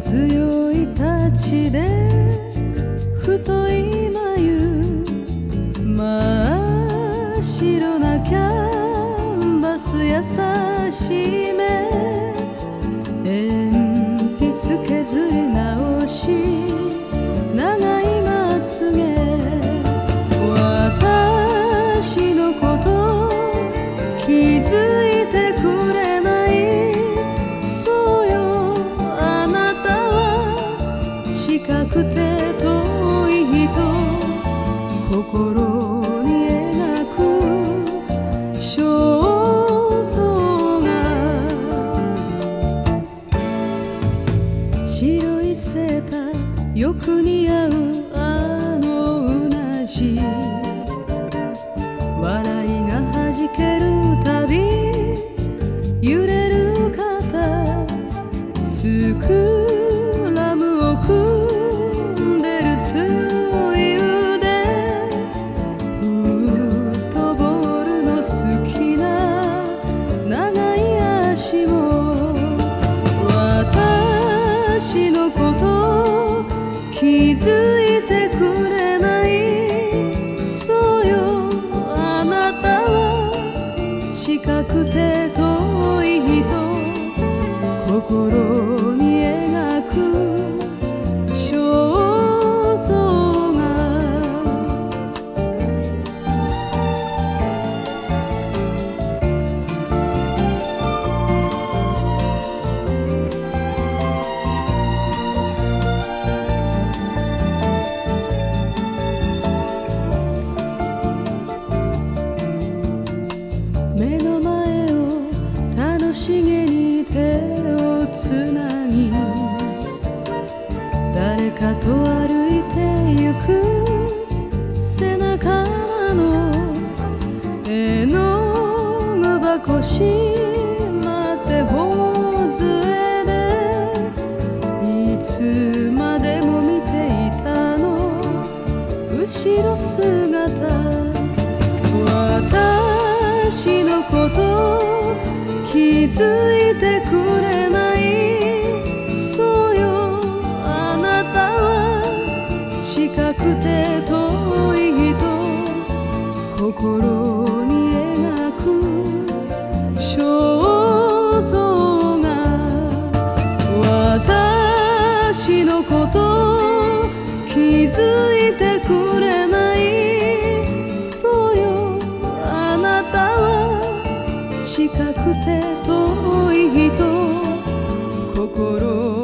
強い立ちで太い眉真っ白なキャンバス優しめ鉛筆削り直し長いまつげ心私を私のこと気づいて楽しげに手をつなぎ誰かと歩いてゆく背中の絵の具箱しまって頬杖でいつまでも見ていたの後ろ姿私のことついてくれない。そうよ。あなたは近くて遠いと心に描く。肖像画。私のこと気づいてくて遠い人心